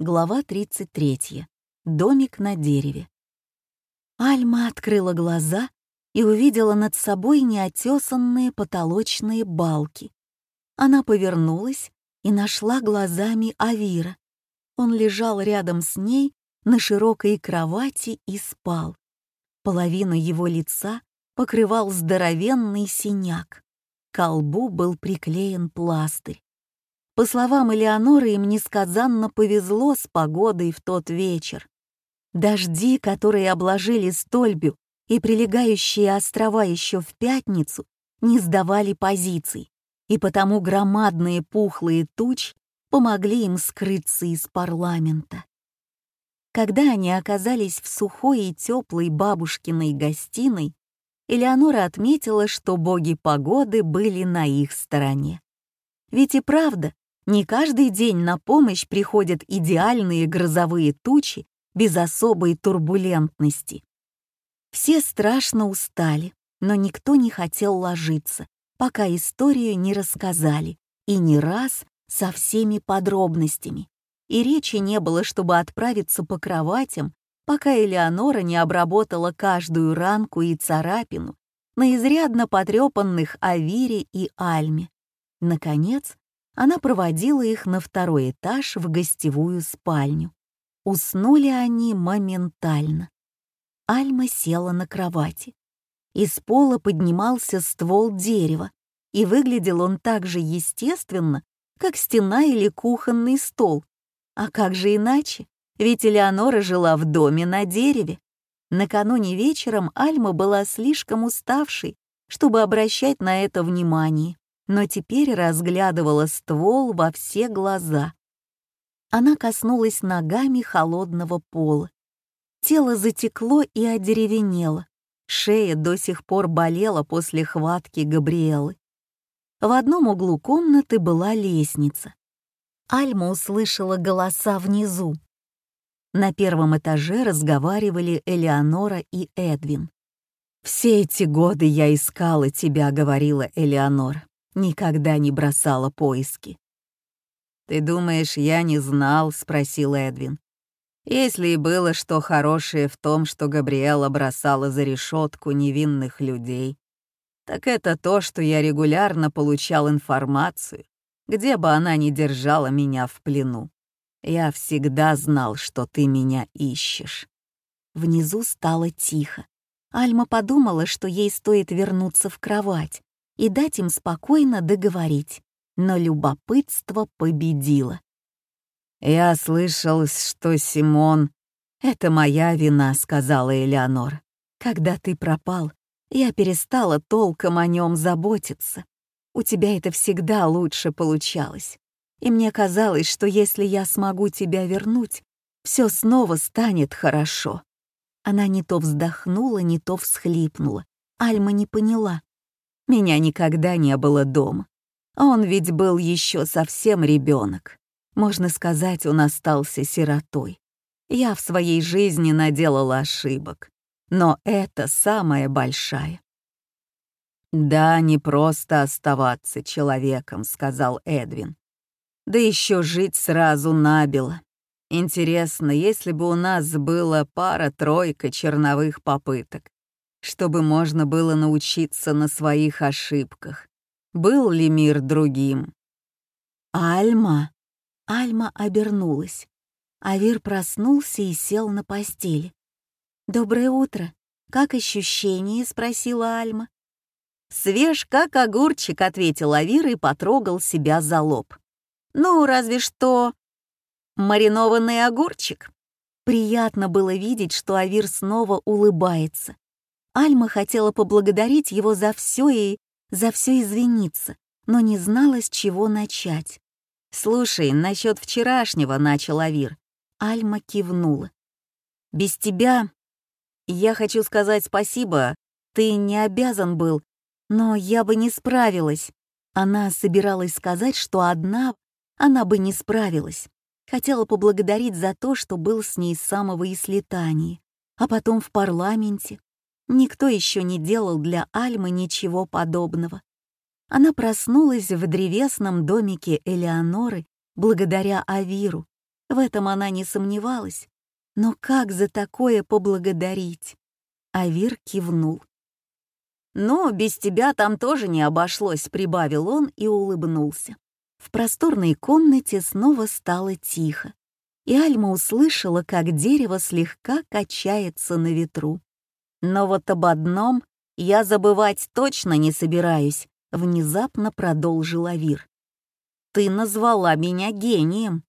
Глава 33. Домик на дереве. Альма открыла глаза и увидела над собой неотесанные потолочные балки. Она повернулась и нашла глазами Авира. Он лежал рядом с ней на широкой кровати и спал. Половина его лица покрывал здоровенный синяк. К колбу был приклеен пластырь. По словам Элеоноры, им несказанно повезло с погодой в тот вечер. Дожди, которые обложили стольбю и прилегающие острова еще в пятницу, не сдавали позиций, и потому громадные пухлые туч помогли им скрыться из парламента. Когда они оказались в сухой и теплой бабушкиной гостиной, Элеонора отметила, что боги погоды были на их стороне. Ведь и правда, не каждый день на помощь приходят идеальные грозовые тучи без особой турбулентности. Все страшно устали, но никто не хотел ложиться, пока историю не рассказали, и не раз со всеми подробностями. И речи не было, чтобы отправиться по кроватям, пока Элеонора не обработала каждую ранку и царапину на изрядно потрепанных Авире и Альме. Наконец, она проводила их на второй этаж в гостевую спальню. Уснули они моментально. Альма села на кровати. Из пола поднимался ствол дерева, и выглядел он так же естественно, как стена или кухонный стол. А как же иначе? Ведь Элеонора жила в доме на дереве. Накануне вечером Альма была слишком уставшей, чтобы обращать на это внимание но теперь разглядывала ствол во все глаза. Она коснулась ногами холодного пола. Тело затекло и одеревенело. Шея до сих пор болела после хватки Габриэлы. В одном углу комнаты была лестница. Альма услышала голоса внизу. На первом этаже разговаривали Элеонора и Эдвин. «Все эти годы я искала тебя», — говорила Элеонора никогда не бросала поиски. «Ты думаешь, я не знал?» — спросил Эдвин. «Если и было что хорошее в том, что Габриэла бросала за решетку невинных людей, так это то, что я регулярно получал информацию, где бы она ни держала меня в плену. Я всегда знал, что ты меня ищешь». Внизу стало тихо. Альма подумала, что ей стоит вернуться в кровать и дать им спокойно договорить, но любопытство победило. «Я слышал, что Симон...» «Это моя вина», — сказала Элеонор. «Когда ты пропал, я перестала толком о нем заботиться. У тебя это всегда лучше получалось. И мне казалось, что если я смогу тебя вернуть, все снова станет хорошо». Она не то вздохнула, не то всхлипнула. Альма не поняла, меня никогда не было дома. Он ведь был еще совсем ребенок. Можно сказать, он остался сиротой. Я в своей жизни наделала ошибок, но это самая большая. «Да, не просто оставаться человеком», — сказал Эдвин. «Да еще жить сразу набело. Интересно, если бы у нас было пара-тройка черновых попыток, чтобы можно было научиться на своих ошибках. Был ли мир другим? «Альма!» Альма обернулась. Авир проснулся и сел на постели. «Доброе утро. Как ощущение?» — спросила Альма. «Свеж, как огурчик», — ответил Авир и потрогал себя за лоб. «Ну, разве что...» «Маринованный огурчик». Приятно было видеть, что Авир снова улыбается. Альма хотела поблагодарить его за все и за все извиниться, но не знала, с чего начать. «Слушай, насчет вчерашнего», — начал Авир. Альма кивнула. «Без тебя я хочу сказать спасибо. Ты не обязан был, но я бы не справилась». Она собиралась сказать, что одна она бы не справилась. Хотела поблагодарить за то, что был с ней с самого ислетания, а потом в парламенте, Никто еще не делал для Альмы ничего подобного. Она проснулась в древесном домике Элеоноры благодаря Авиру. В этом она не сомневалась. Но как за такое поблагодарить? Авир кивнул. «Ну, без тебя там тоже не обошлось», — прибавил он и улыбнулся. В просторной комнате снова стало тихо, и Альма услышала, как дерево слегка качается на ветру. «Но вот об одном я забывать точно не собираюсь», — внезапно продолжил Авир. «Ты назвала меня гением».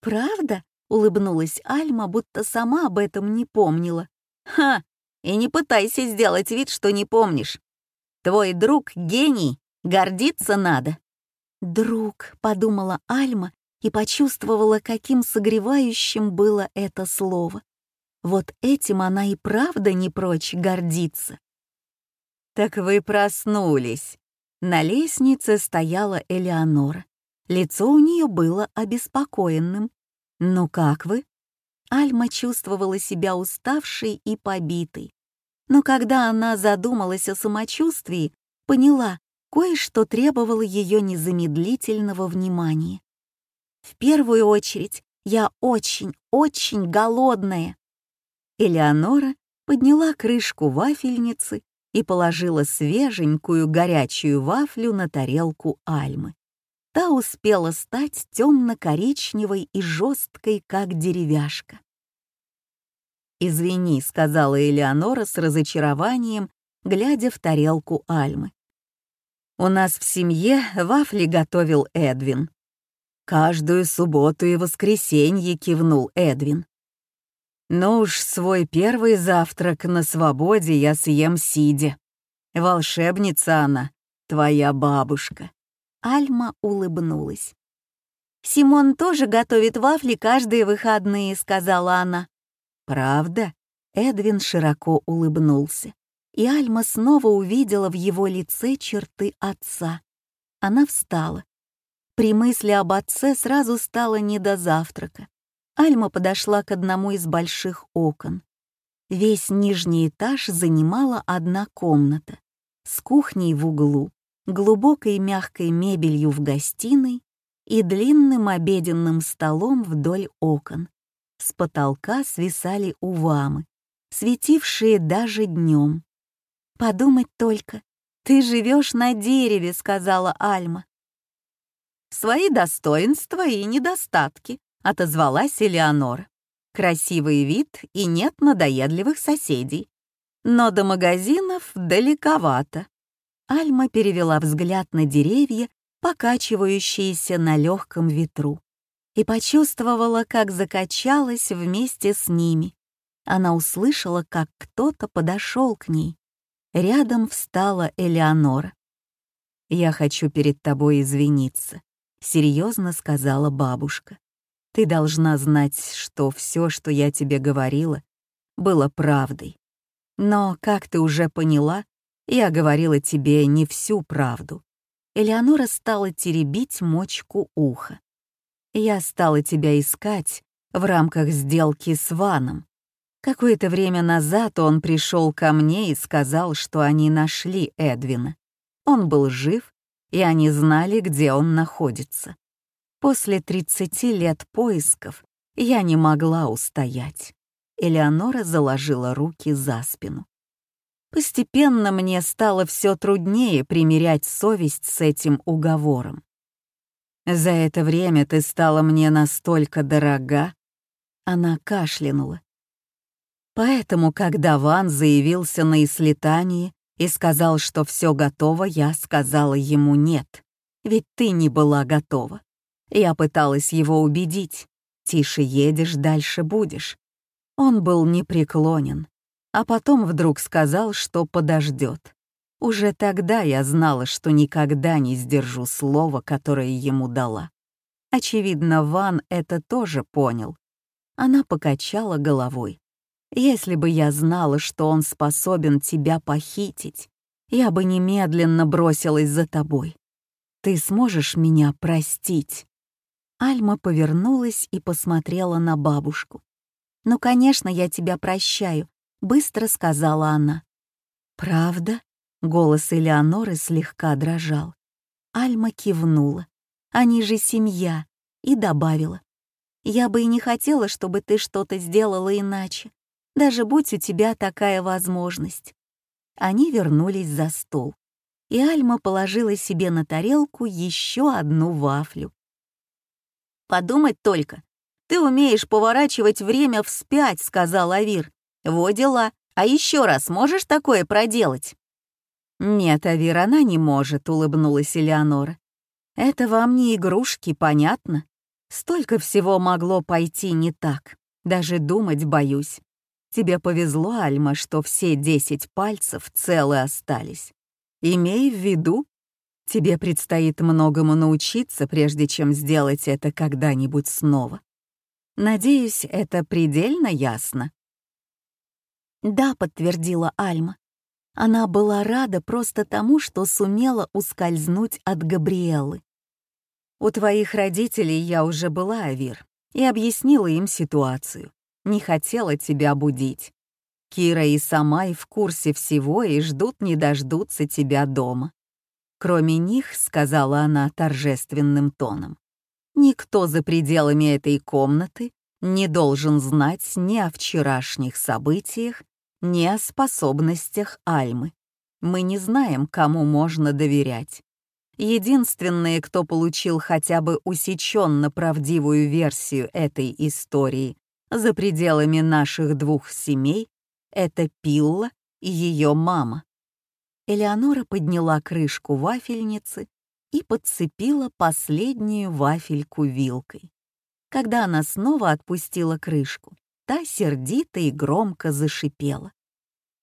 «Правда?» — улыбнулась Альма, будто сама об этом не помнила. «Ха! И не пытайся сделать вид, что не помнишь. Твой друг — гений, гордиться надо». «Друг», — подумала Альма и почувствовала, каким согревающим было это слово. Вот этим она и правда не прочь гордиться. «Так вы проснулись». На лестнице стояла Элеонора. Лицо у нее было обеспокоенным. «Ну как вы?» Альма чувствовала себя уставшей и побитой. Но когда она задумалась о самочувствии, поняла, кое-что требовало ее незамедлительного внимания. «В первую очередь, я очень-очень голодная». Элеонора подняла крышку вафельницы и положила свеженькую горячую вафлю на тарелку Альмы. Та успела стать темно-коричневой и жесткой, как деревяшка. «Извини», — сказала Элеонора с разочарованием, глядя в тарелку Альмы. «У нас в семье вафли готовил Эдвин». «Каждую субботу и воскресенье», — кивнул Эдвин. «Ну уж свой первый завтрак на свободе я съем сидя. Волшебница она, твоя бабушка». Альма улыбнулась. «Симон тоже готовит вафли каждые выходные», — сказала она. «Правда?» — Эдвин широко улыбнулся, и Альма снова увидела в его лице черты отца. Она встала. При мысли об отце сразу стало не до завтрака. Альма подошла к одному из больших окон. Весь нижний этаж занимала одна комната с кухней в углу, глубокой мягкой мебелью в гостиной и длинным обеденным столом вдоль окон, с потолка свисали увамы, светившие даже днем. «Подумать только, ты живешь на дереве», — сказала Альма. «Свои достоинства и недостатки», — отозвалась Элеонора. «Красивый вид и нет надоедливых соседей. Но до магазинов далековато». Альма перевела взгляд на деревья, покачивающиеся на легком ветру и почувствовала, как закачалась вместе с ними. Она услышала, как кто-то подошел к ней. Рядом встала Элеонора. «Я хочу перед тобой извиниться», — серьезно сказала бабушка. «Ты должна знать, что все, что я тебе говорила, было правдой. Но, как ты уже поняла, я говорила тебе не всю правду». Элеонора стала теребить мочку уха. Я стала тебя искать в рамках сделки с Ваном. Какое-то время назад он пришел ко мне и сказал, что они нашли Эдвина. Он был жив, и они знали, где он находится. После 30 лет поисков я не могла устоять. Элеонора заложила руки за спину. Постепенно мне стало все труднее примирять совесть с этим уговором. За это время ты стала мне настолько дорога. Она кашлянула. Поэтому, когда Ван заявился на ислетании и сказал, что все готово, я сказала ему нет, ведь ты не была готова. Я пыталась его убедить. Тише едешь, дальше будешь. Он был непреклонен, а потом вдруг сказал, что подождет. Уже тогда я знала, что никогда не сдержу слова, которое ему дала. Очевидно, Ван это тоже понял. Она покачала головой. «Если бы я знала, что он способен тебя похитить, я бы немедленно бросилась за тобой. Ты сможешь меня простить?» Альма повернулась и посмотрела на бабушку. «Ну, конечно, я тебя прощаю», — быстро сказала она. «Правда?» Голос Элеоноры слегка дрожал. Альма кивнула. «Они же семья», и добавила. Я бы и не хотела, чтобы ты что-то сделала иначе, даже будь у тебя такая возможность». Они вернулись за стол, и Альма положила себе на тарелку еще одну вафлю. «Подумать только, ты умеешь поворачивать время вспять», — сказал Авир. «Во дела, а еще раз можешь такое проделать?» «Нет, Авир, она не может», — улыбнулась Элеонора. «Это вам не игрушки, понятно? Столько всего могло пойти не так. Даже думать боюсь. Тебе повезло, Альма, что все десять пальцев целы остались. Имей в виду, тебе предстоит многому научиться, прежде чем сделать это когда-нибудь снова. Надеюсь, это предельно ясно». «Да», — подтвердила Альма. Она была рада просто тому, что сумела ускользнуть от Габриэлы. «У твоих родителей я уже была, Авир, и объяснила им ситуацию. Не хотела тебя будить. Кира и сама и в курсе всего и ждут не дождутся тебя дома. Кроме них, — сказала она торжественным тоном, — никто за пределами этой комнаты не должен знать ни о вчерашних событиях, ни о способностях Альмы. Мы не знаем, кому можно доверять. Единственные, кто получил хотя бы усеченно правдивую версию этой истории за пределами наших двух семей, это Пилла и ее мама. Элеонора подняла крышку вафельницы и подцепила последнюю вафельку вилкой. Когда она снова отпустила крышку, та сердито и громко зашипела.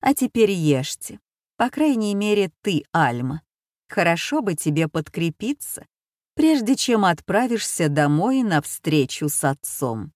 «А теперь ешьте. По крайней мере, ты, Альма. Хорошо бы тебе подкрепиться, прежде чем отправишься домой на встречу с отцом».